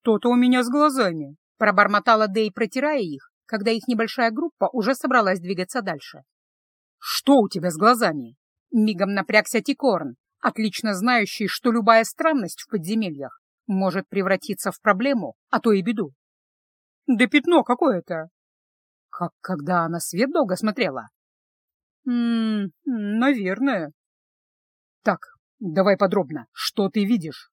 «Что-то у меня с глазами», — пробормотала Дэй, протирая их, когда их небольшая группа уже собралась двигаться дальше. «Что у тебя с глазами?» — мигом напрягся Тикорн, отлично знающий, что любая странность в подземельях может превратиться в проблему, а то и беду. «Да пятно какое-то!» «Как когда она свет долго смотрела?» «Ммм, наверное». «Так, давай подробно, что ты видишь?»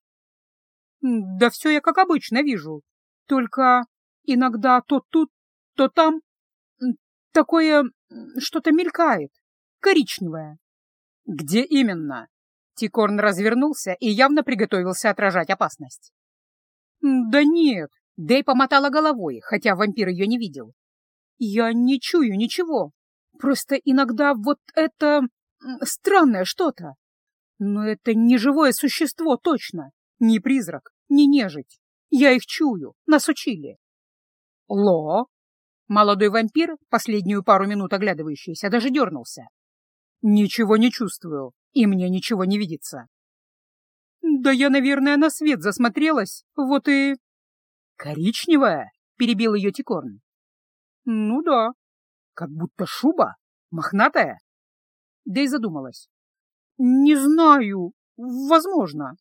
«Да все я как обычно вижу, только иногда то тут, то там такое что-то мелькает, коричневое». «Где именно?» Тикорн развернулся и явно приготовился отражать опасность. «Да нет», — Дэй помотала головой, хотя вампир ее не видел. «Я не чую ничего. Просто иногда вот это... странное что-то. Но это не живое существо точно, не призрак, не нежить. Я их чую, нас учили». «Ло?» Молодой вампир, последнюю пару минут оглядывающийся, даже дернулся. «Ничего не чувствую и мне ничего не видится. Да я, наверное, на свет засмотрелась, вот и... Коричневая? Перебил ее Тикорн. Ну да, как будто шуба, мохнатая. Да и задумалась. Не знаю, возможно.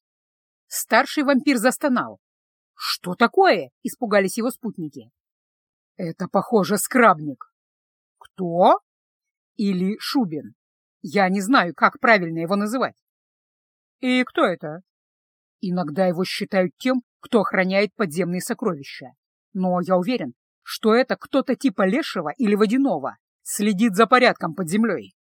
Старший вампир застонал. Что такое? Испугались его спутники. Это, похоже, скрабник. Кто? Или Шубин. Я не знаю, как правильно его называть. И кто это? Иногда его считают тем, кто охраняет подземные сокровища. Но я уверен, что это кто-то типа Лешего или Водяного, следит за порядком под землей.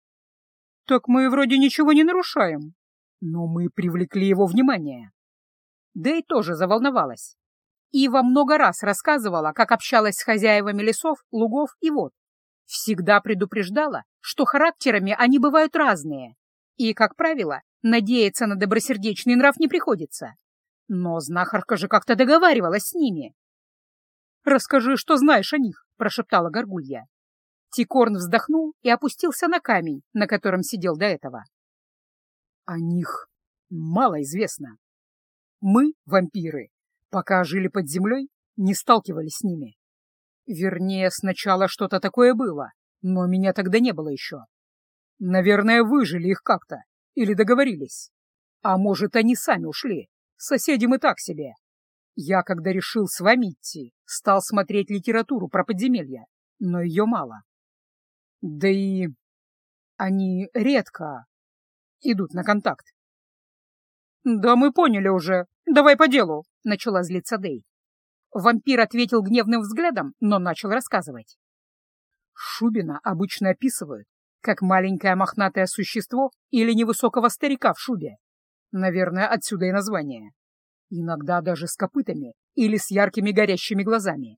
Так мы вроде ничего не нарушаем. Но мы привлекли его внимание. Дэй тоже заволновалась. Ива много раз рассказывала, как общалась с хозяевами лесов, лугов и вод. Всегда предупреждала, что характерами они бывают разные, и, как правило, надеяться на добросердечный нрав не приходится. Но знахарка же как-то договаривалась с ними. «Расскажи, что знаешь о них», — прошептала Горгулья. Тикорн вздохнул и опустился на камень, на котором сидел до этого. «О них мало известно. Мы, вампиры, пока жили под землей, не сталкивались с ними. Вернее, сначала что-то такое было, но меня тогда не было еще. Наверное, выжили их как-то или договорились. А может, они сами ушли. Соседи мы так себе. Я, когда решил с вами идти, стал смотреть литературу про подземелья, но ее мало. Да и они редко идут на контакт. «Да мы поняли уже. Давай по делу», — начала злиться Дэй. Вампир ответил гневным взглядом, но начал рассказывать. Шубина обычно описывают как маленькое мохнатое существо или невысокого старика в шубе. Наверное, отсюда и название. Иногда даже с копытами или с яркими горящими глазами.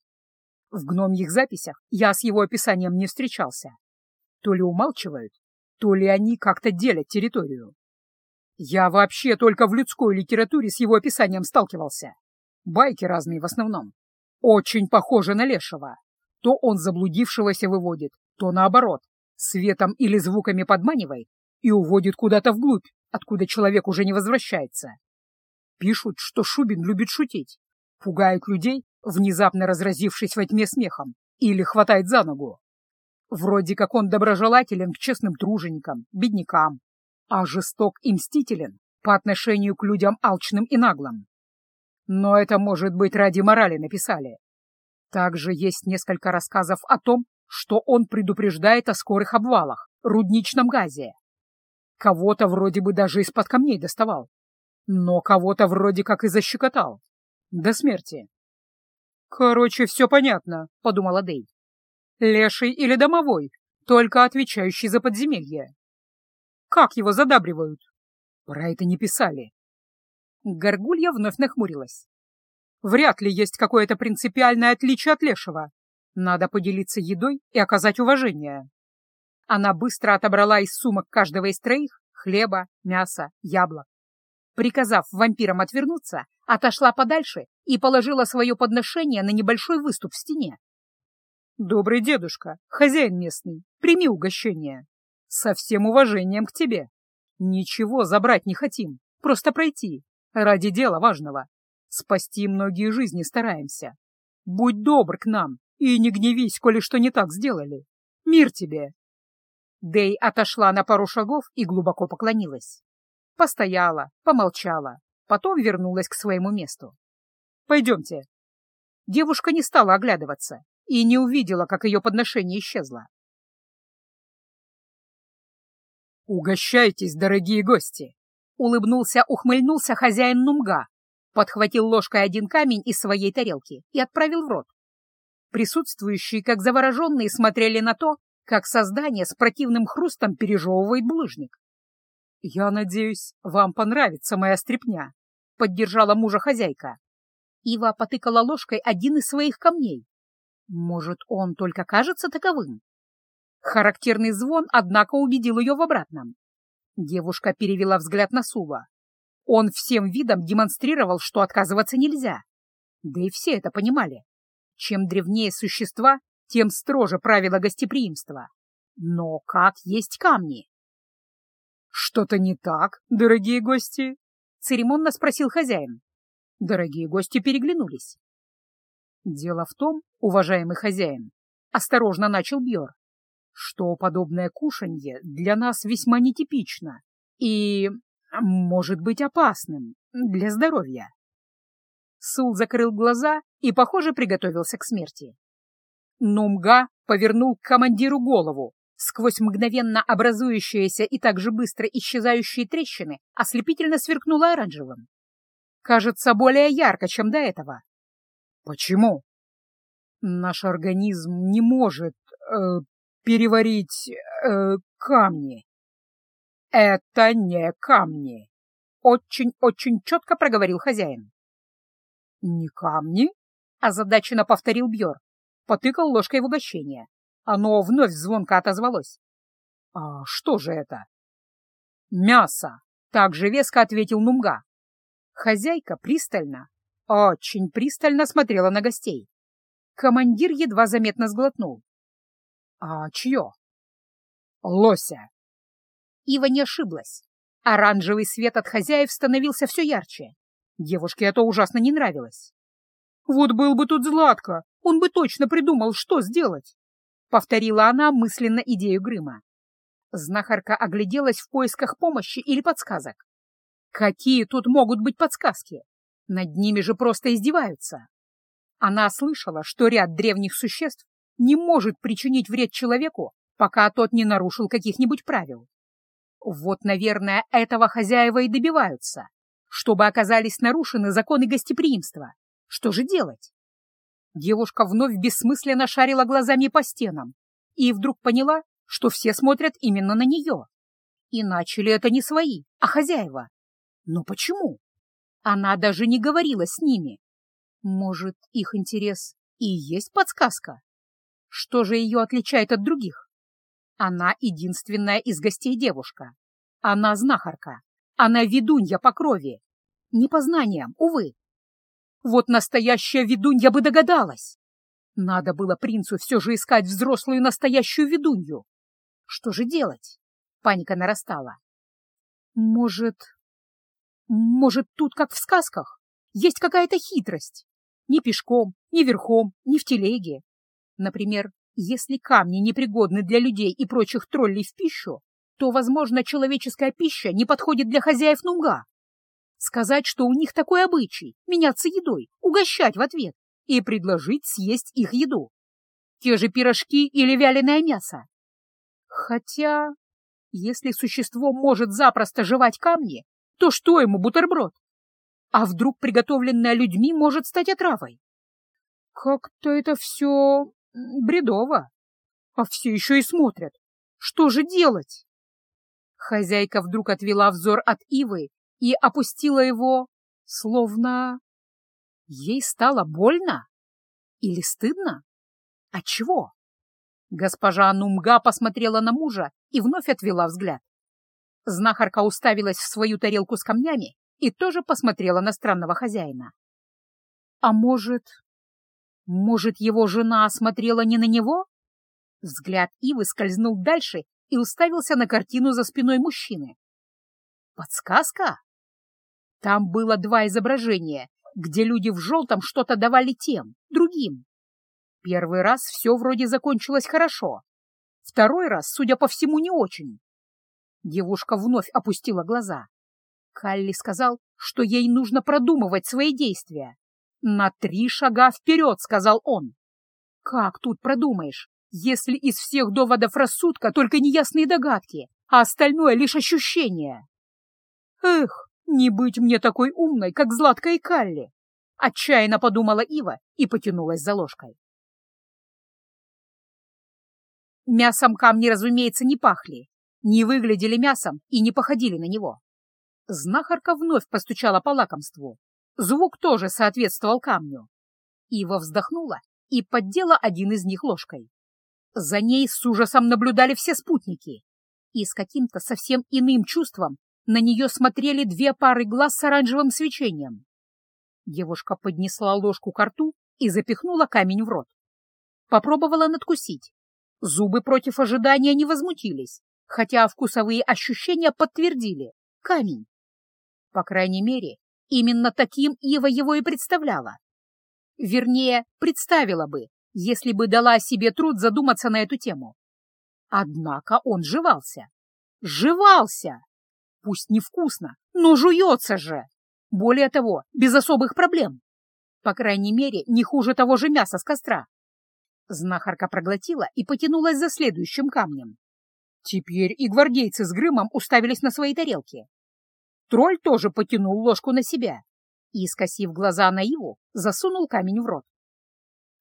В гномьих записях я с его описанием не встречался. То ли умалчивают, то ли они как-то делят территорию. Я вообще только в людской литературе с его описанием сталкивался. Байки разные в основном. Очень похожи на лешего. То он заблудившегося выводит, то наоборот, светом или звуками подманивает и уводит куда-то вглубь, откуда человек уже не возвращается. Пишут, что Шубин любит шутить, пугает людей, внезапно разразившись во тьме смехом, или хватает за ногу. Вроде как он доброжелателен к честным труженикам, беднякам, а жесток и мстителен по отношению к людям алчным и наглым. Но это, может быть, ради морали написали. Также есть несколько рассказов о том, что он предупреждает о скорых обвалах, рудничном газе. Кого-то вроде бы даже из-под камней доставал, но кого-то вроде как и защекотал. До смерти. «Короче, все понятно», — подумала Дэй. «Леший или домовой, только отвечающий за подземелье. Как его задабривают?» Про это не писали. Горгулья вновь нахмурилась. Вряд ли есть какое-то принципиальное отличие от лешего. Надо поделиться едой и оказать уважение. Она быстро отобрала из сумок каждого из троих хлеба, мяса, яблок. Приказав вампирам отвернуться, отошла подальше и положила свое подношение на небольшой выступ в стене. «Добрый дедушка, хозяин местный, прими угощение. Со всем уважением к тебе. Ничего забрать не хотим, просто пройти. Ради дела важного. Спасти многие жизни стараемся. Будь добр к нам и не гневись, коли что не так сделали. Мир тебе!» Дэй отошла на пару шагов и глубоко поклонилась. Постояла, помолчала, потом вернулась к своему месту. «Пойдемте». Девушка не стала оглядываться и не увидела, как ее подношение исчезло. «Угощайтесь, дорогие гости!» — улыбнулся, ухмыльнулся хозяин Нумга, подхватил ложкой один камень из своей тарелки и отправил в рот. Присутствующие, как завороженные, смотрели на то, как создание с противным хрустом пережевывает булыжник. «Я надеюсь, вам понравится моя стряпня», — поддержала мужа хозяйка. Ива потыкала ложкой один из своих камней. Может, он только кажется таковым? Характерный звон, однако, убедил ее в обратном. Девушка перевела взгляд на Сува. Он всем видом демонстрировал, что отказываться нельзя. Да и все это понимали. Чем древнее существа, тем строже правила гостеприимства. Но как есть камни? «Что-то не так, дорогие гости?» — церемонно спросил хозяин. Дорогие гости переглянулись. «Дело в том, уважаемый хозяин», — осторожно начал Бьор, «что подобное кушанье для нас весьма нетипично и может быть опасным для здоровья. Сул закрыл глаза и, похоже, приготовился к смерти. Нумга повернул к командиру голову. Сквозь мгновенно образующиеся и так же быстро исчезающие трещины ослепительно сверкнуло оранжевым. Кажется, более ярко, чем до этого. Почему? Наш организм не может э, переварить э, камни. «Это не камни!» — очень-очень четко проговорил хозяин. «Не камни?» — озадаченно повторил Бьор. Потыкал ложкой в угощение. Оно вновь звонко отозвалось. «А что же это?» «Мясо!» — так же веско ответил Нумга. Хозяйка пристально, очень пристально смотрела на гостей. Командир едва заметно сглотнул. «А чье?» «Лося!» Ива не ошиблась. Оранжевый свет от хозяев становился все ярче. Девушке это ужасно не нравилось. «Вот был бы тут Златко, он бы точно придумал, что сделать!» — повторила она мысленно идею Грыма. Знахарка огляделась в поисках помощи или подсказок. Какие тут могут быть подсказки? Над ними же просто издеваются. Она слышала, что ряд древних существ не может причинить вред человеку, пока тот не нарушил каких-нибудь правил. Вот, наверное, этого хозяева и добиваются, чтобы оказались нарушены законы гостеприимства. Что же делать? Девушка вновь бессмысленно шарила глазами по стенам и вдруг поняла, что все смотрят именно на нее. И начали это не свои, а хозяева. Но почему? Она даже не говорила с ними. Может, их интерес и есть подсказка? Что же ее отличает от других? Она единственная из гостей девушка. Она знахарка. Она ведунья по крови. Не по знаниям, увы. Вот настоящая ведунья бы догадалась. Надо было принцу все же искать взрослую настоящую ведунью. Что же делать? Паника нарастала. Может... Может, тут, как в сказках, есть какая-то хитрость? Ни пешком, ни верхом, ни в телеге. Например, если камни непригодны для людей и прочих троллей в пищу, то, возможно, человеческая пища не подходит для хозяев нунга. Сказать, что у них такой обычай — меняться едой, угощать в ответ и предложить съесть их еду. Те же пирожки или вяленое мясо. Хотя, если существо может запросто жевать камни, то что ему бутерброд? А вдруг приготовленное людьми может стать отравой? Как-то это все Бредово. А все еще и смотрят. Что же делать? Хозяйка вдруг отвела взор от Ивы и опустила его, словно... Ей стало больно? Или стыдно? От чего? Госпожа Нумга посмотрела на мужа и вновь отвела взгляд. Знахарка уставилась в свою тарелку с камнями и тоже посмотрела на странного хозяина. А может, может, его жена смотрела не на него? Взгляд Ивы скользнул дальше и уставился на картину за спиной мужчины. Подсказка? Там было два изображения, где люди в желтом что-то давали тем, другим. Первый раз все вроде закончилось хорошо. Второй раз, судя по всему, не очень. Девушка вновь опустила глаза. Калли сказал, что ей нужно продумывать свои действия. «На три шага вперед», — сказал он. «Как тут продумаешь, если из всех доводов рассудка только неясные догадки, а остальное лишь ощущение?» «Эх, не быть мне такой умной, как Златка и Калли!» Отчаянно подумала Ива и потянулась за ложкой. Мясом камни, разумеется, не пахли, не выглядели мясом и не походили на него. Знахарка вновь постучала по лакомству. Звук тоже соответствовал камню. Ива вздохнула и поддела один из них ложкой. За ней с ужасом наблюдали все спутники, и с каким-то совсем иным чувством на нее смотрели две пары глаз с оранжевым свечением. Девушка поднесла ложку к рту и запихнула камень в рот. Попробовала надкусить. Зубы против ожидания не возмутились, хотя вкусовые ощущения подтвердили — камень. По крайней мере, именно таким Ива его и представляла. Вернее, представила бы, если бы дала себе труд задуматься на эту тему. Однако он жевался. Жевался! Пусть невкусно, но жуется же! Более того, без особых проблем. По крайней мере, не хуже того же мяса с костра. Знахарка проглотила и потянулась за следующим камнем. Теперь и гвардейцы с Грымом уставились на свои тарелки. Тролль тоже потянул ложку на себя и, скосив глаза на Иву, засунул камень в рот.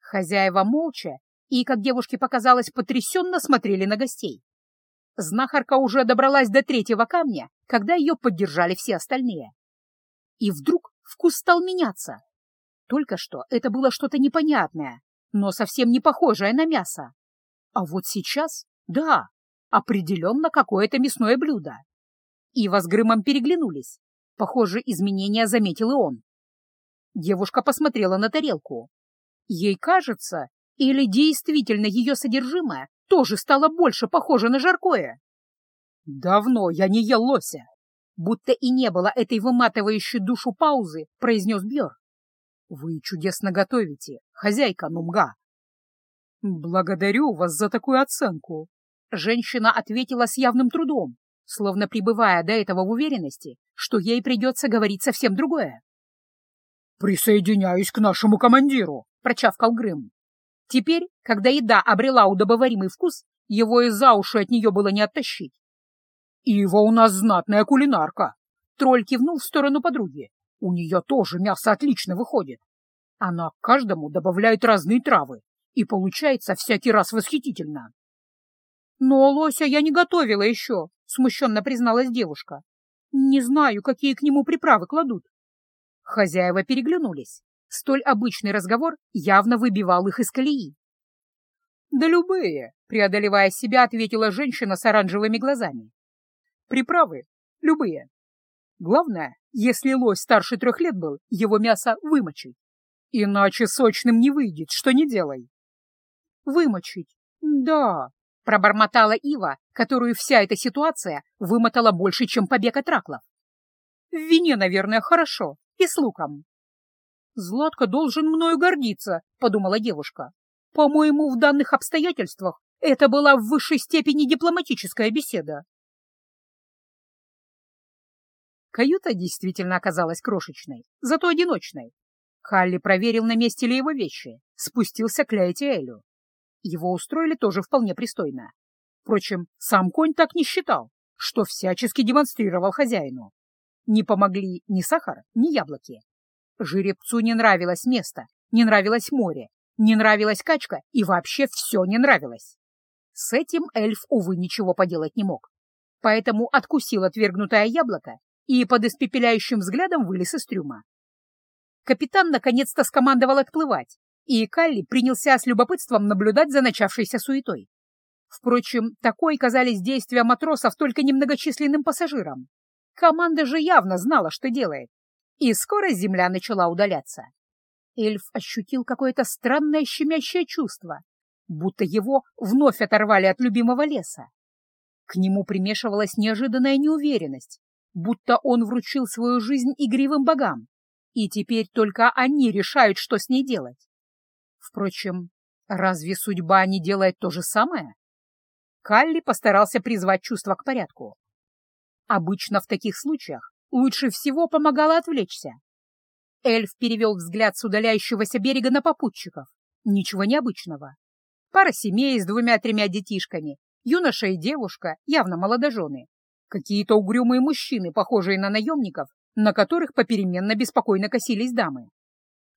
Хозяева молча и, как девушке показалось, потрясенно смотрели на гостей. Знахарка уже добралась до третьего камня, когда ее поддержали все остальные. И вдруг вкус стал меняться. Только что это было что-то непонятное, но совсем не похожее на мясо. А вот сейчас, да, определенно какое-то мясное блюдо. Ива с Грымом переглянулись. Похоже, изменения заметил и он. Девушка посмотрела на тарелку. Ей кажется, или действительно ее содержимое тоже стало больше похоже на жаркое. «Давно я не ел лося!» Будто и не было этой выматывающей душу паузы, произнес Бьор. «Вы чудесно готовите, хозяйка Нумга!» «Благодарю вас за такую оценку!» Женщина ответила с явным трудом, словно пребывая до этого в уверенности, что ей придется говорить совсем другое. «Присоединяюсь к нашему командиру», — прочавкал Грым. Теперь, когда еда обрела удобоваримый вкус, его и за уши от нее было не оттащить. «Ива у нас знатная кулинарка», — тролль кивнул в сторону подруги. «У нее тоже мясо отлично выходит. Она к каждому добавляет разные травы, и получается всякий раз восхитительно». «Но лося я не готовила еще», — смущенно призналась девушка. «Не знаю, какие к нему приправы кладут». Хозяева переглянулись. Столь обычный разговор явно выбивал их из колеи. «Да любые», — преодолевая себя, ответила женщина с оранжевыми глазами. «Приправы? Любые. Главное, если лось старше трех лет был, его мясо вымочить. Иначе сочным не выйдет, что не делай». «Вымочить? Да», Пробормотала Ива, которую вся эта ситуация вымотала больше, чем побег от раклов. В вине, наверное, хорошо, и с луком. «Златко должен мною гордиться», — подумала девушка. «По-моему, в данных обстоятельствах это была в высшей степени дипломатическая беседа». Каюта действительно оказалась крошечной, зато одиночной. Халли проверил, на месте ли его вещи, спустился к Ляйтиэлю. Его устроили тоже вполне пристойно. Впрочем, сам конь так не считал, что всячески демонстрировал хозяину. Не помогли ни сахар, ни яблоки. Жеребцу не нравилось место, не нравилось море, не нравилась качка и вообще все не нравилось. С этим эльф, увы, ничего поделать не мог. Поэтому откусил отвергнутое яблоко и под испепеляющим взглядом вылез из трюма. Капитан наконец-то скомандовал отплывать, и Калли принялся с любопытством наблюдать за начавшейся суетой. Впрочем, такой казались действия матросов только немногочисленным пассажирам. Команда же явно знала, что делает. И скоро земля начала удаляться. Эльф ощутил какое-то странное щемящее чувство, будто его вновь оторвали от любимого леса. К нему примешивалась неожиданная неуверенность, будто он вручил свою жизнь игривым богам, И теперь только они решают, что с ней делать. Впрочем, разве судьба не делает то же самое? Калли постарался призвать чувство к порядку. Обычно в таких случаях лучше всего помогало отвлечься. Эльф перевел взгляд с удаляющегося берега на попутчиков. Ничего необычного. Пара семей с двумя-тремя детишками, юноша и девушка, явно молодожены. Какие-то угрюмые мужчины, похожие на наемников, на которых попеременно беспокойно косились дамы.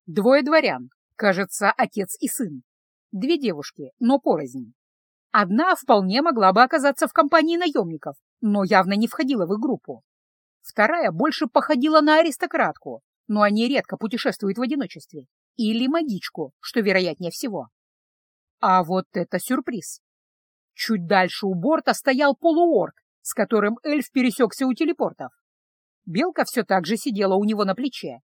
Двое дворян, кажется, отец и сын. Две девушки, но порознь. Одна вполне могла бы оказаться в компании наемников, но явно не входила в их группу. Вторая больше походила на аристократку, но они редко путешествуют в одиночестве. Или магичку, что вероятнее всего. А вот это сюрприз. Чуть дальше у борта стоял полуорк, с которым эльф пересекся у телепортов. Белка все так же сидела у него на плече.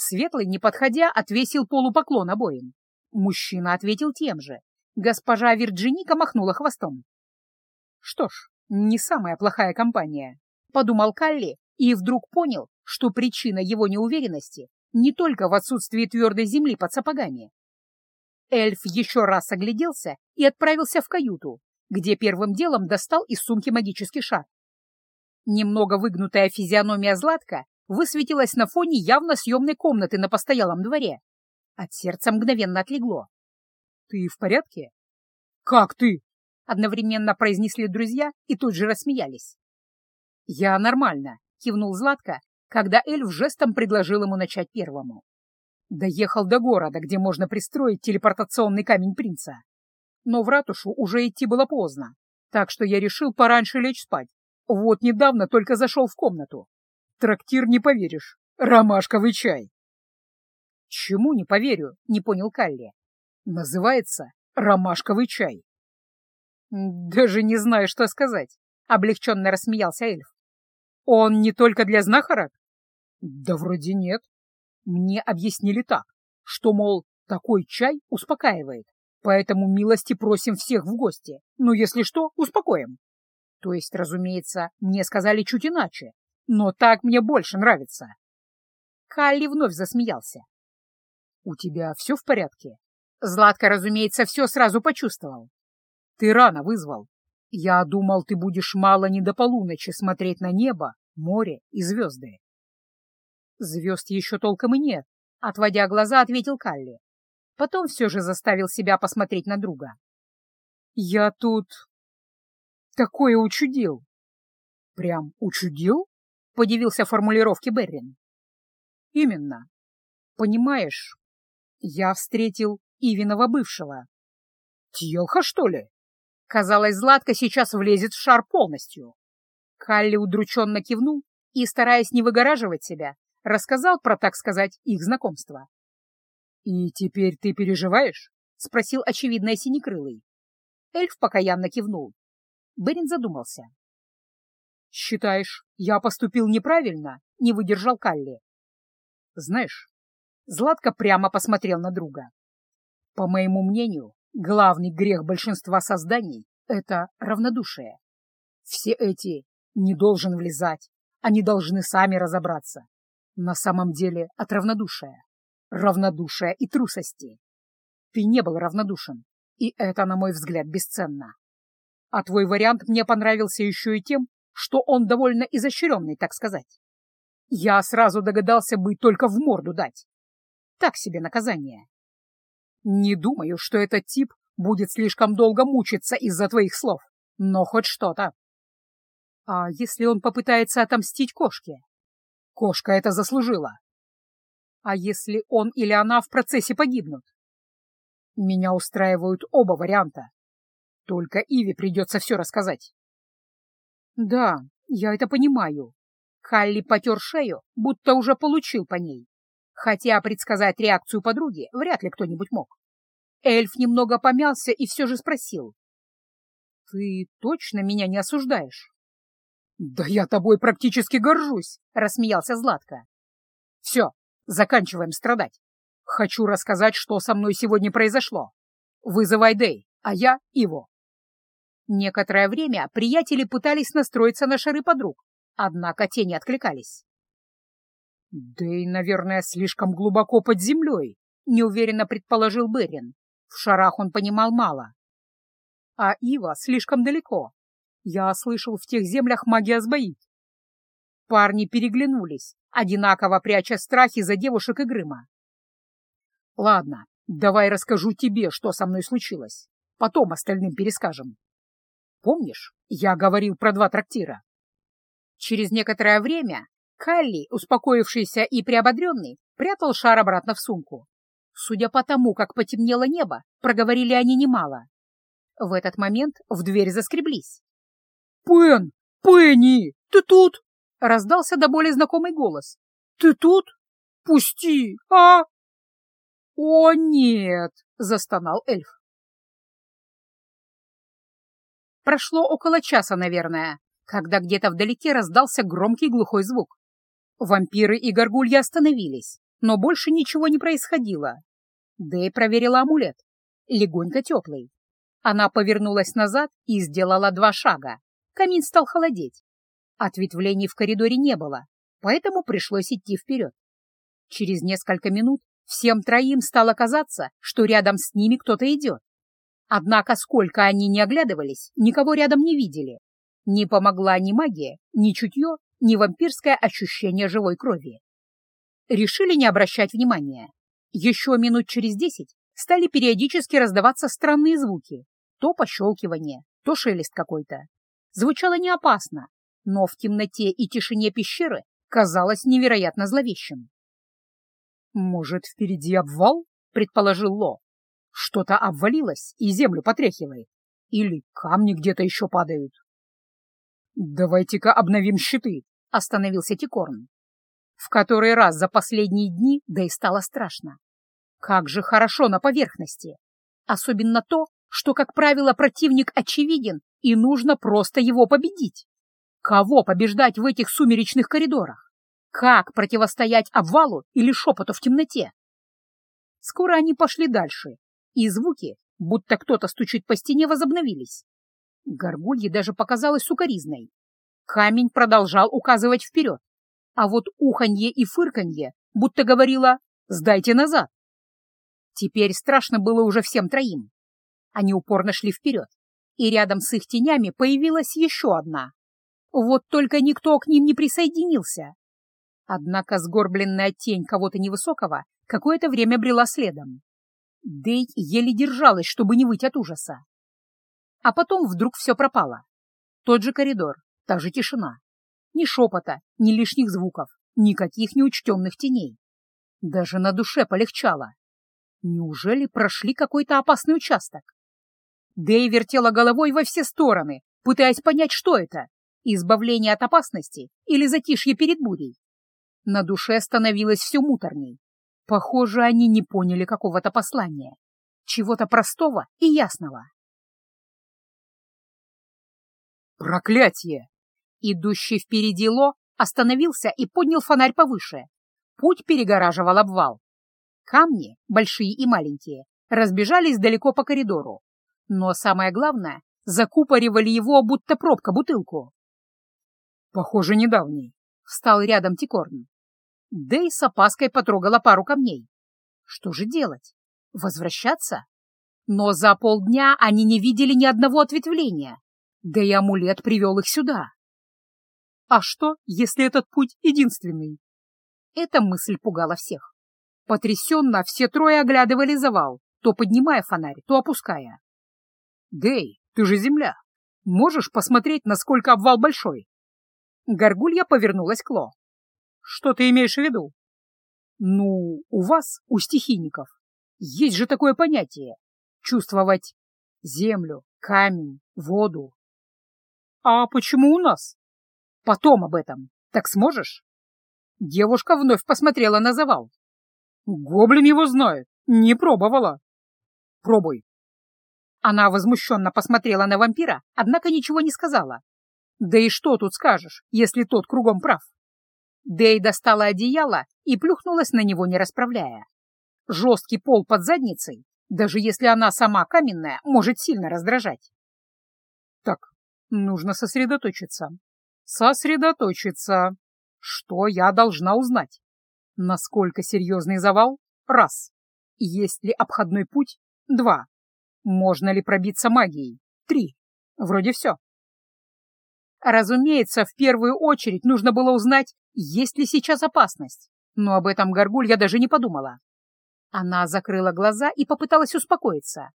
Светлый, не подходя, отвесил полупоклон обоим. Мужчина ответил тем же. Госпожа Вирджиника махнула хвостом. Что ж, не самая плохая компания, подумал Калли и вдруг понял, что причина его неуверенности не только в отсутствии твердой земли под сапогами. Эльф еще раз огляделся и отправился в каюту, где первым делом достал из сумки магический шар. Немного выгнутая физиономия Златка высветилась на фоне явно съемной комнаты на постоялом дворе. От сердца мгновенно отлегло. «Ты в порядке?» «Как ты?» — одновременно произнесли друзья и тут же рассмеялись. «Я нормально», — кивнул Златко, когда эльф жестом предложил ему начать первому. Доехал до города, где можно пристроить телепортационный камень принца. Но в ратушу уже идти было поздно, так что я решил пораньше лечь спать. Вот недавно только зашел в комнату. Трактир не поверишь. Ромашковый чай. Чему не поверю, не понял Калли. Называется ромашковый чай. Даже не знаю, что сказать, облегченно рассмеялся эльф. Он не только для знахарок? Да вроде нет. Мне объяснили так, что, мол, такой чай успокаивает, поэтому милости просим всех в гости, ну, если что, успокоим. То есть, разумеется, мне сказали чуть иначе, но так мне больше нравится. Калли вновь засмеялся. «У тебя все в порядке?» Златко, разумеется, все сразу почувствовал. «Ты рано вызвал. Я думал, ты будешь мало не до полуночи смотреть на небо, море и звезды». «Звезд еще толком и нет», — отводя глаза, ответил Калли. Потом все же заставил себя посмотреть на друга. «Я тут такое учудил». «Прям учудил?» — подивился формулировке Беррин. «Именно. Понимаешь, я встретил Ивиного бывшего». «Тьелха, что ли?» Казалось, Златка сейчас влезет в шар полностью. Калли удрученно кивнул и, стараясь не выгораживать себя, рассказал про, так сказать, их знакомство. «И теперь ты переживаешь?» — спросил очевидно Синекрылый. Эльф покаянно кивнул. Берин задумался. «Считаешь, я поступил неправильно?» — не выдержал Калли. «Знаешь...» — Златко прямо посмотрел на друга. «По моему мнению, главный грех большинства созданий — это равнодушие. Все эти «не должен влезать», они должны сами разобраться. На самом деле от равнодушия. Равнодушия и трусости. Ты не был равнодушен, и это, на мой взгляд, бесценно. А твой вариант мне понравился еще и тем, что он довольно изощренный, так сказать. Я сразу догадался бы только в морду дать. Так себе наказание. Не думаю, что этот тип будет слишком долго мучиться из-за твоих слов, но хоть что-то. А если он попытается отомстить кошке? Кошка это заслужила. А если он или она в процессе погибнут? Меня устраивают оба варианта. Только Иве придется все рассказать. Да, я это понимаю. Халли потер шею, будто уже получил по ней. Хотя предсказать реакцию подруги вряд ли кто-нибудь мог. Эльф немного помялся и все же спросил. «Ты точно меня не осуждаешь?» «Да я тобой практически горжусь», — рассмеялся Златко. «Все, заканчиваем страдать. Хочу рассказать, что со мной сегодня произошло. Вызывай Дэй, а я — его». Некоторое время приятели пытались настроиться на шары подруг, однако те не откликались. Да и, наверное, слишком глубоко под землей, неуверенно предположил Берин. В шарах он понимал мало. А Ива слишком далеко. Я слышал, в тех землях магия сбоит. Парни переглянулись, одинаково пряча страхи за девушек и Грыма. Ладно, давай расскажу тебе, что со мной случилось. Потом остальным перескажем. Помнишь, я говорил про два трактира? Через некоторое время Калли, успокоившийся и приободренный, прятал шар обратно в сумку. Судя по тому, как потемнело небо, проговорили они немало. В этот момент в дверь заскреблись. «Пен! Пенни! Ты тут?» — раздался до боли знакомый голос. «Ты тут? Пусти! А?» «О, нет!» — застонал эльф. Прошло около часа, наверное, когда где-то вдалеке раздался громкий глухой звук. Вампиры и горгульи остановились, но больше ничего не происходило. Дэй проверила амулет. Легонько теплый. Она повернулась назад и сделала два шага. Камин стал холодеть. Ответвлений в коридоре не было, поэтому пришлось идти вперед. Через несколько минут всем троим стало казаться, что рядом с ними кто-то идет. Однако, сколько они не оглядывались, никого рядом не видели. Не помогла ни магия, ни чутье, ни вампирское ощущение живой крови. Решили не обращать внимания. Еще минут через десять стали периодически раздаваться странные звуки. То пощелкивание, то шелест какой-то. Звучало не опасно, но в темноте и тишине пещеры казалось невероятно зловещим. «Может, впереди обвал?» — предположил Ло. «Что-то обвалилось и землю потряхивает. Или камни где-то еще падают». «Давайте-ка обновим щиты», — остановился Тикорн. В который раз за последние дни, да и стало страшно. Как же хорошо на поверхности. Особенно то, что, как правило, противник очевиден, и нужно просто его победить. Кого побеждать в этих сумеречных коридорах? Как противостоять обвалу или шепоту в темноте? Скоро они пошли дальше, и звуки, будто кто-то стучит по стене, возобновились. Горгулье даже показалось сукоризной. Камень продолжал указывать вперед, а вот уханье и фырканье будто говорило «сдайте назад». Теперь страшно было уже всем троим. Они упорно шли вперед, и рядом с их тенями появилась еще одна. Вот только никто к ним не присоединился. Однако сгорбленная тень кого-то невысокого какое-то время брела следом. Дэй еле держалась, чтобы не выйти от ужаса. А потом вдруг все пропало. Тот же коридор, та же тишина. Ни шепота, ни лишних звуков, никаких неучтенных теней. Даже на душе полегчало. Неужели прошли какой-то опасный участок? Дэй вертела головой во все стороны, пытаясь понять, что это — избавление от опасности или затишье перед бурей. На душе становилось все муторней. Похоже, они не поняли какого-то послания, чего-то простого и ясного. «Проклятие!» Идущий впереди Ло остановился и поднял фонарь повыше. Путь перегораживал обвал. Камни, большие и маленькие, разбежались далеко по коридору. Но самое главное, закупоривали его, будто пробка бутылку. «Похоже, недавний», — встал рядом Тикорн. Дэй с опаской потрогала пару камней. Что же делать? Возвращаться? Но за полдня они не видели ни одного ответвления, да и амулет привел их сюда. А что, если этот путь единственный? Эта мысль пугала всех. Потрясенно все трое оглядывали завал, то поднимая фонарь, то опуская. «Дэй, ты же земля. Можешь посмотреть, насколько обвал большой?» Горгулья повернулась к Ло. «Что ты имеешь в виду?» «Ну, у вас, у стихийников, есть же такое понятие — чувствовать землю, камень, воду». «А почему у нас?» Потом об этом. Так сможешь?» Девушка вновь посмотрела на завал. «Гоблин его знает. Не пробовала». «Пробуй». Она возмущенно посмотрела на вампира, однако ничего не сказала. «Да и что тут скажешь, если тот кругом прав?» Дэй достала одеяло и плюхнулась на него, не расправляя. Жесткий пол под задницей, даже если она сама каменная, может сильно раздражать. Так, нужно сосредоточиться. Сосредоточиться. Что я должна узнать? Насколько серьезный завал? Раз. Есть ли обходной путь? Два. Можно ли пробиться магией? Три. Вроде все. Разумеется, в первую очередь нужно было узнать, есть ли сейчас опасность, но об этом Горгуль я даже не подумала. Она закрыла глаза и попыталась успокоиться.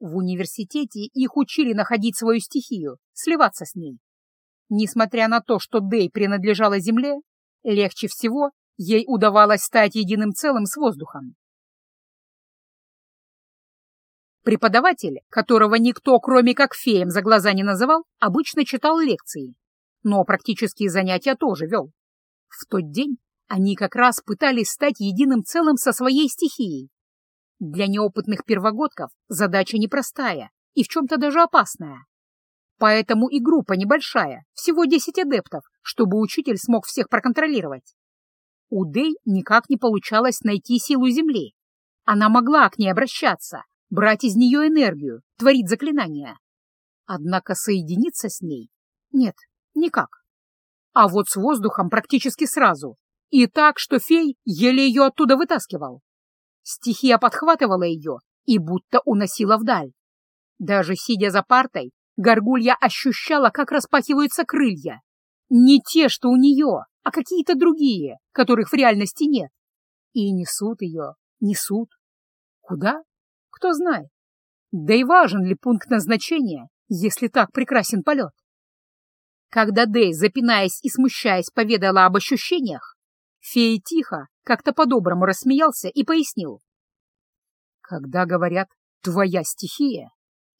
В университете их учили находить свою стихию, сливаться с ней. Несмотря на то, что Дэй принадлежала Земле, легче всего ей удавалось стать единым целым с воздухом. Преподаватель, которого никто, кроме как феем, за глаза не называл, обычно читал лекции, но практические занятия тоже вел. В тот день они как раз пытались стать единым целым со своей стихией. Для неопытных первогодков задача непростая и в чем-то даже опасная. Поэтому и группа небольшая, всего 10 адептов, чтобы учитель смог всех проконтролировать. У Дэй никак не получалось найти силу Земли. Она могла к ней обращаться, брать из нее энергию, творить заклинания. Однако соединиться с ней? Нет, никак. А вот с воздухом практически сразу, и так, что фей еле ее оттуда вытаскивал. Стихия подхватывала ее и будто уносила вдаль. Даже сидя за партой, горгулья ощущала, как распахиваются крылья. Не те, что у нее, а какие-то другие, которых в реальности нет. И несут ее, несут. Куда? Кто знает. Да и важен ли пункт назначения, если так прекрасен полет? Когда Дэй, запинаясь и смущаясь, поведала об ощущениях, Фея тихо, как-то по-доброму рассмеялся и пояснил. Когда говорят «твоя стихия»,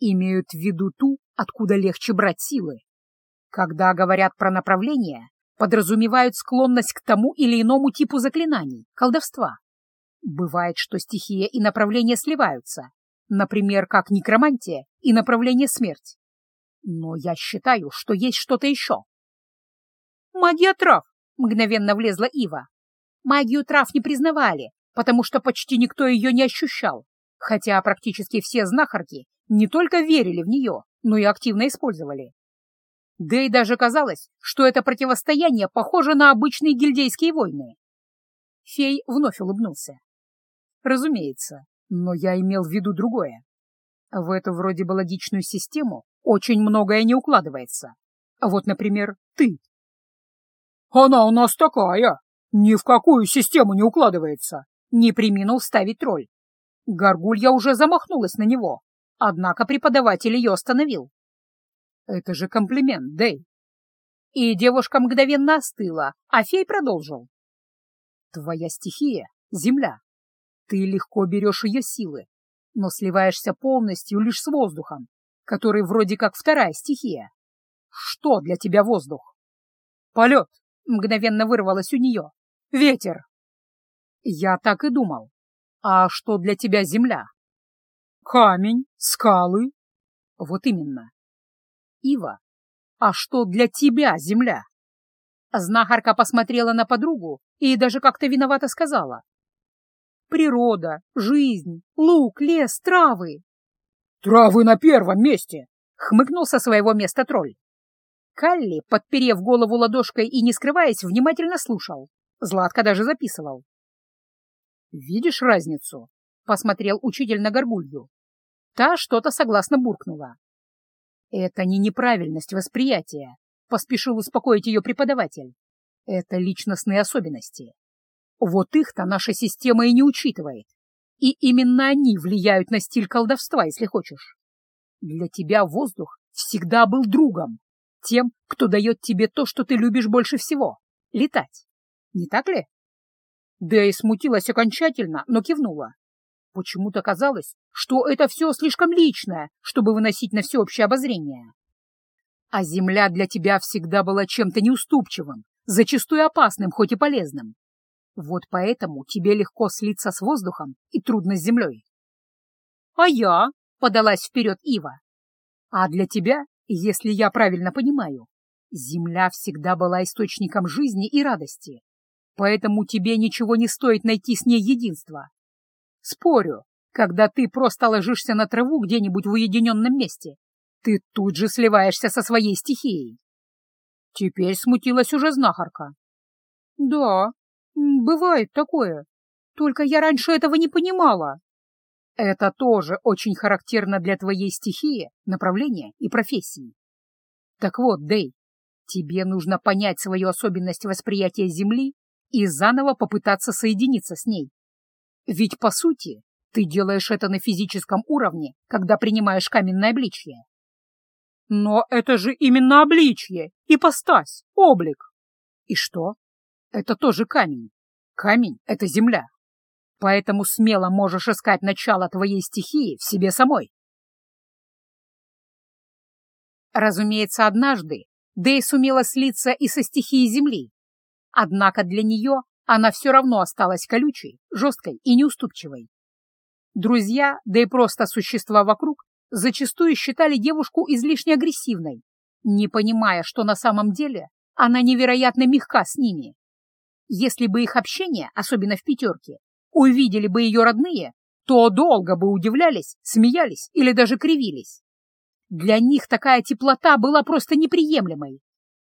имеют в виду ту, откуда легче брать силы. Когда говорят про направление, подразумевают склонность к тому или иному типу заклинаний, колдовства. Бывает, что стихия и направление сливаются, например, как некромантия и направление смерть. Но я считаю, что есть что-то еще. «Магия трав!» — мгновенно влезла Ива. Магию трав не признавали, потому что почти никто ее не ощущал, хотя практически все знахарки не только верили в нее, но и активно использовали. Да и даже казалось, что это противостояние похоже на обычные гильдейские войны. Фей вновь улыбнулся. Разумеется, но я имел в виду другое. В эту вроде бы логичную систему очень многое не укладывается. Вот, например, ты. «Она у нас такая!» «Ни в какую систему не укладывается!» — не приминул ставить тролль. Горгулья уже замахнулась на него, однако преподаватель ее остановил. «Это же комплимент, Дэй!» И девушка мгновенно остыла, а фей продолжил. «Твоя стихия — земля. Ты легко берешь ее силы, но сливаешься полностью лишь с воздухом, который вроде как вторая стихия. Что для тебя воздух?» «Полет!» — мгновенно вырвалось у нее. Ветер. Я так и думал. А что для тебя земля? Камень, скалы. Вот именно. Ива, а что для тебя земля? Знахарка посмотрела на подругу и даже как-то виновато сказала. Природа, жизнь, лук, лес, травы. Травы на первом месте, хмыкнул со своего места тролль. Калли, подперев голову ладошкой и не скрываясь, внимательно слушал. Златка даже записывал. «Видишь разницу?» — посмотрел учитель на горгулью. Та что-то согласно буркнула. «Это не неправильность восприятия», — поспешил успокоить ее преподаватель. «Это личностные особенности. Вот их-то наша система и не учитывает. И именно они влияют на стиль колдовства, если хочешь. Для тебя воздух всегда был другом, тем, кто дает тебе то, что ты любишь больше всего — летать. Не так ли? Дэй смутилась окончательно, но кивнула. Почему-то казалось, что это все слишком личное, чтобы выносить на всеобщее обозрение. А земля для тебя всегда была чем-то неуступчивым, зачастую опасным, хоть и полезным. Вот поэтому тебе легко слиться с воздухом и трудно с землей. — А я? — подалась вперед Ива. — А для тебя, если я правильно понимаю, земля всегда была источником жизни и радости поэтому тебе ничего не стоит найти с ней единство. Спорю, когда ты просто ложишься на траву где-нибудь в уединенном месте, ты тут же сливаешься со своей стихией. Теперь смутилась уже знахарка. Да, Бывает такое. Только я раньше этого не понимала. Это тоже очень характерно для твоей стихии, направления и профессии. Так вот, Дэй, тебе нужно понять свою особенность восприятия Земли и заново попытаться соединиться с ней. Ведь, по сути, ты делаешь это на физическом уровне, когда принимаешь каменное обличье. Но это же именно обличье, ипостась, облик. И что? Это тоже камень. Камень — это земля. Поэтому смело можешь искать начало твоей стихии в себе самой. Разумеется, однажды Дэй сумела слиться и со стихией земли. Однако для нее она все равно осталась колючей, жесткой и неуступчивой. Друзья, да и просто существа вокруг, зачастую считали девушку излишне агрессивной, не понимая, что на самом деле она невероятно мягка с ними. Если бы их общение, особенно в пятерке, увидели бы ее родные, то долго бы удивлялись, смеялись или даже кривились. Для них такая теплота была просто неприемлемой.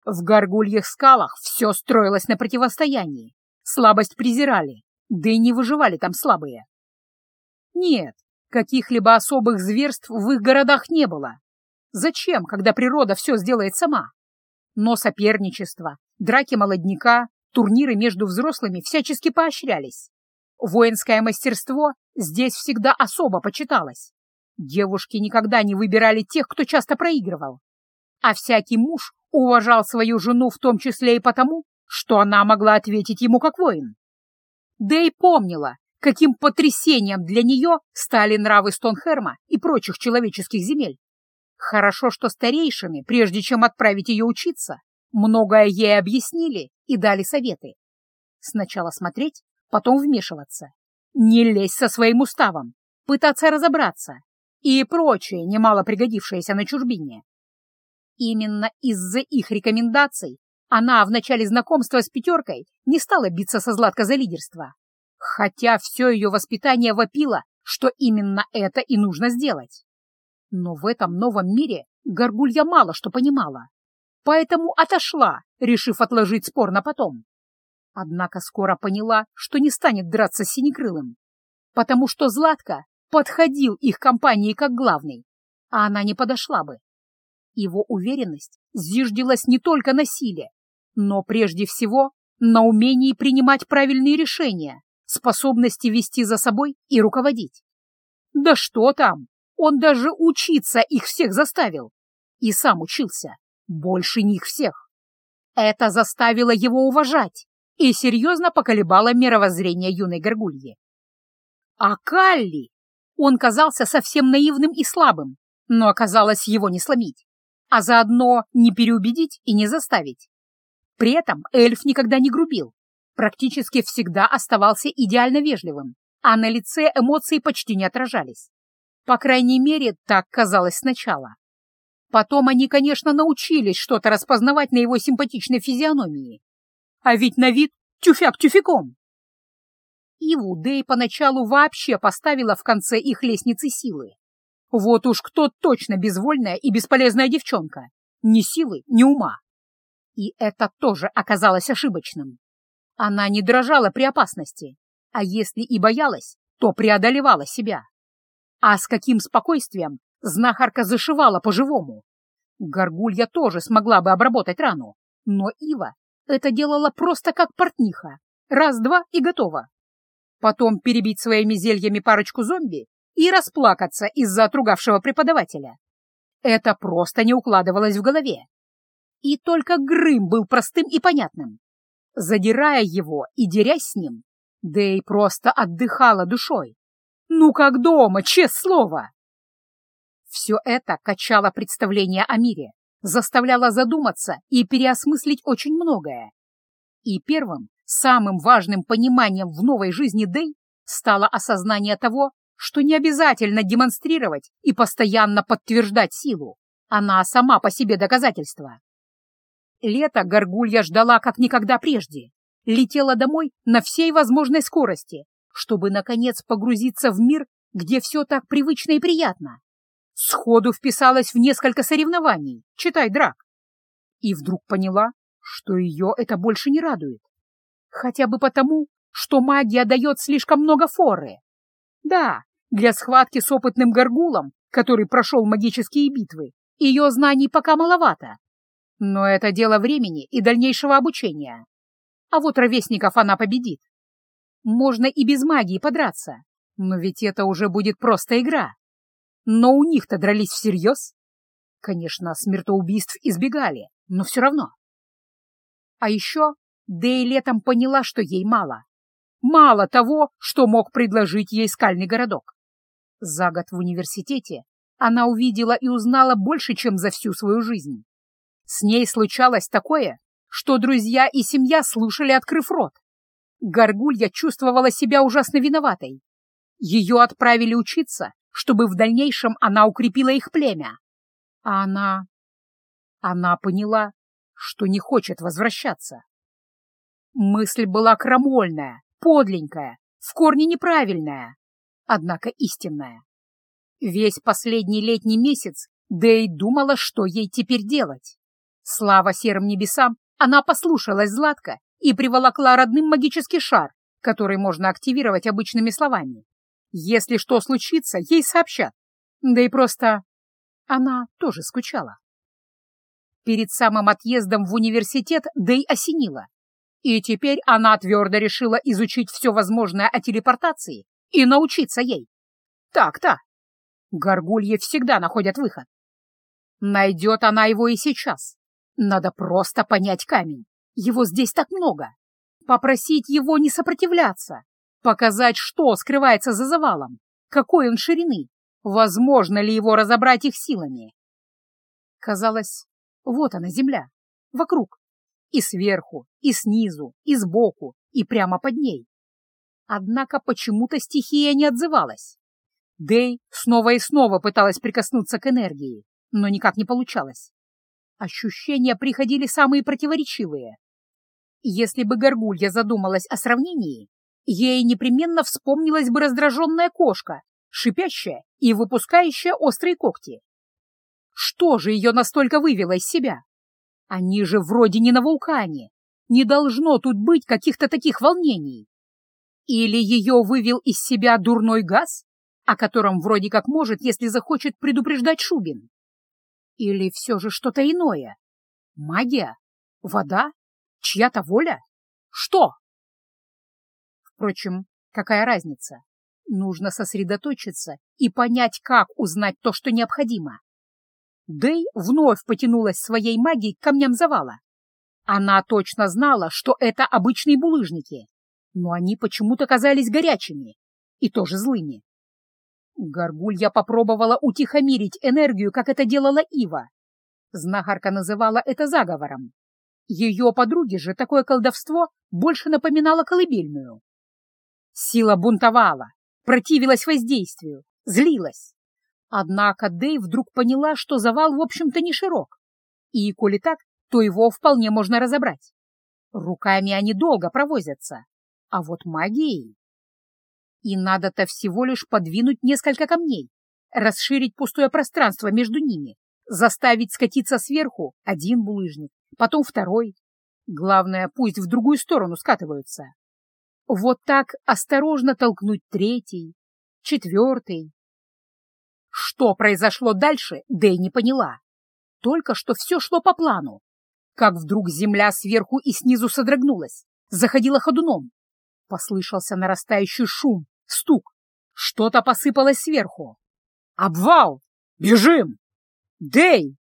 В горгульях скалах все строилось на противостоянии. Слабость презирали, да и не выживали там слабые. Нет, каких-либо особых зверств в их городах не было. Зачем, когда природа все сделает сама? Но соперничество, драки молодняка, турниры между взрослыми всячески поощрялись. Воинское мастерство здесь всегда особо почиталось. Девушки никогда не выбирали тех, кто часто проигрывал. А всякий муж уважал свою жену в том числе и потому, что она могла ответить ему как воин. Да и помнила, каким потрясением для нее стали нравы Стонхерма и прочих человеческих земель. Хорошо, что старейшины, прежде чем отправить ее учиться, многое ей объяснили и дали советы. Сначала смотреть, потом вмешиваться. Не лезть со своим уставом, пытаться разобраться и прочее, немало пригодившееся на чужбине. Именно из-за их рекомендаций она в начале знакомства с пятеркой не стала биться со Златко за лидерство, хотя все ее воспитание вопило, что именно это и нужно сделать. Но в этом новом мире Горгулья мало что понимала, поэтому отошла, решив отложить спор на потом. Однако скоро поняла, что не станет драться с Синекрылым, потому что Златка подходил их компании как главный, а она не подошла бы. Его уверенность зиждилась не только на силе, но прежде всего на умении принимать правильные решения, способности вести за собой и руководить. Да что там, он даже учиться их всех заставил. И сам учился, больше них всех. Это заставило его уважать и серьезно поколебало мировоззрение юной горгульи. А Калли, он казался совсем наивным и слабым, но оказалось его не сломить, а заодно не переубедить и не заставить. При этом эльф никогда не грубил, практически всегда оставался идеально вежливым, а на лице эмоции почти не отражались. По крайней мере, так казалось сначала. Потом они, конечно, научились что-то распознавать на его симпатичной физиономии. А ведь на вид тюфяк тюфяком. Иву Дэй поначалу вообще поставила в конце их лестницы силы. Вот уж кто точно безвольная и бесполезная девчонка. Ни силы, ни ума. И это тоже оказалось ошибочным. Она не дрожала при опасности, а если и боялась, то преодолевала себя. А с каким спокойствием знахарка зашивала по-живому. Горгулья тоже смогла бы обработать рану, но Ива это делала просто как портниха. Раз-два и готово. Потом перебить своими зельями парочку зомби и расплакаться из-за отругавшего преподавателя. Это просто не укладывалось в голове. И только Грым был простым и понятным. Задирая его и дерясь с ним, Дэй просто отдыхала душой. Ну, как дома, честное слово! Все это качало представление о мире, заставляло задуматься и переосмыслить очень многое. И первым, самым важным пониманием в новой жизни Дэй стало осознание того, что не обязательно демонстрировать и постоянно подтверждать силу. Она сама по себе доказательство. Лето Горгулья ждала как никогда прежде. Летела домой на всей возможной скорости, чтобы, наконец, погрузиться в мир, где все так привычно и приятно. Сходу вписалась в несколько соревнований, читай драк. И вдруг поняла, что ее это больше не радует. Хотя бы потому, что магия дает слишком много форы. Да, для схватки с опытным горгулом, который прошел магические битвы, ее знаний пока маловато. Но это дело времени и дальнейшего обучения. А вот ровесников она победит. Можно и без магии подраться, но ведь это уже будет просто игра. Но у них-то дрались всерьез. Конечно, смертоубийств избегали, но все равно. А еще Дэй летом поняла, что ей мало. Мало того, что мог предложить ей скальный городок. За год в университете она увидела и узнала больше, чем за всю свою жизнь. С ней случалось такое, что друзья и семья слушали, открыв рот. Горгулья чувствовала себя ужасно виноватой. Ее отправили учиться, чтобы в дальнейшем она укрепила их племя. А она... Она поняла, что не хочет возвращаться. Мысль была крамольная, подленькая, в корне неправильная, однако истинная. Весь последний летний месяц Дэй думала, что ей теперь делать. Слава серым небесам, она послушалась Златка и приволокла родным магический шар, который можно активировать обычными словами. Если что случится, ей сообщат. Да и просто она тоже скучала. Перед самым отъездом в университет Дэй осенила. И теперь она твердо решила изучить все возможное о телепортации и научиться ей. Так-то. Горгульи всегда находят выход. Найдет она его и сейчас. Надо просто понять камень. Его здесь так много. Попросить его не сопротивляться. Показать, что скрывается за завалом. Какой он ширины. Возможно ли его разобрать их силами. Казалось, вот она, земля. Вокруг. И сверху, и снизу, и сбоку, и прямо под ней. Однако почему-то стихия не отзывалась. Дэй снова и снова пыталась прикоснуться к энергии, но никак не получалось. Ощущения приходили самые противоречивые. Если бы Горгулья задумалась о сравнении, ей непременно вспомнилась бы раздраженная кошка, шипящая и выпускающая острые когти. Что же ее настолько вывело из себя? Они же вроде не на вулкане. Не должно тут быть каких-то таких волнений. Или ее вывел из себя дурной газ, о котором вроде как может, если захочет предупреждать Шубин? Или все же что-то иное? Магия? Вода? Чья-то воля? Что? Впрочем, какая разница? Нужно сосредоточиться и понять, как узнать то, что необходимо. Дэй вновь потянулась своей магией к камням завала. Она точно знала, что это обычные булыжники, но они почему-то казались горячими и тоже злыми. Горгулья попробовала утихомирить энергию, как это делала Ива. Знахарка называла это заговором. Ее подруге же такое колдовство больше напоминало колыбельную. Сила бунтовала, противилась воздействию, злилась. Однако Дэй вдруг поняла, что завал, в общем-то, не широк. И, коли так, то его вполне можно разобрать. Руками они долго провозятся, а вот магией... И надо-то всего лишь подвинуть несколько камней, расширить пустое пространство между ними, заставить скатиться сверху один булыжник, потом второй. Главное, пусть в другую сторону скатываются. Вот так осторожно толкнуть третий, четвертый. Что произошло дальше, Дэй не поняла. Только что все шло по плану. Как вдруг земля сверху и снизу содрогнулась, заходила ходуном. Послышался нарастающий шум, Стук. Что-то посыпалось сверху. «Обвал! Бежим!» «Дэй!»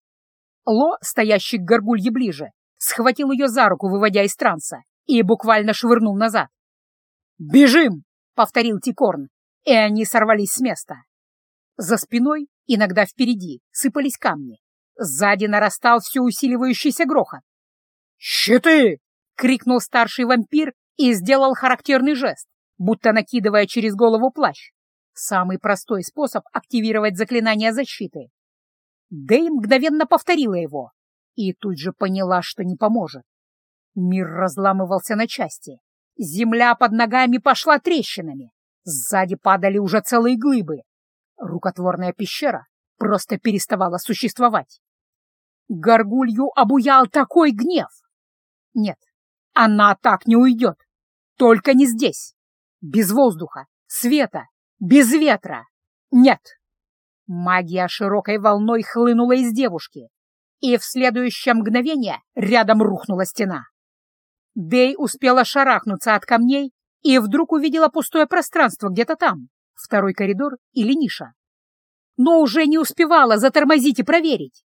Ло, стоящий к горгулье ближе, схватил ее за руку, выводя из транса, и буквально швырнул назад. «Бежим!» — повторил Тикорн, и они сорвались с места. За спиной, иногда впереди, сыпались камни. Сзади нарастал все усиливающийся грохот. «Щиты!» — крикнул старший вампир и сделал характерный жест будто накидывая через голову плащ. Самый простой способ активировать заклинание защиты. Дэй мгновенно повторила его и тут же поняла, что не поможет. Мир разламывался на части. Земля под ногами пошла трещинами. Сзади падали уже целые глыбы. Рукотворная пещера просто переставала существовать. Горгулью обуял такой гнев. Нет, она так не уйдет. Только не здесь. Без воздуха, света, без ветра. Нет. Магия широкой волной хлынула из девушки, и в следующее мгновение рядом рухнула стена. Дэй успела шарахнуться от камней и вдруг увидела пустое пространство где-то там, второй коридор или ниша. Но уже не успевала затормозить и проверить.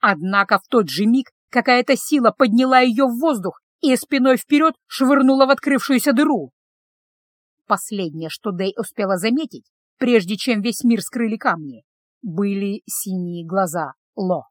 Однако в тот же миг какая-то сила подняла ее в воздух и спиной вперед швырнула в открывшуюся дыру. Последнее, что Дэй успела заметить, прежде чем весь мир скрыли камни, были синие глаза Ло.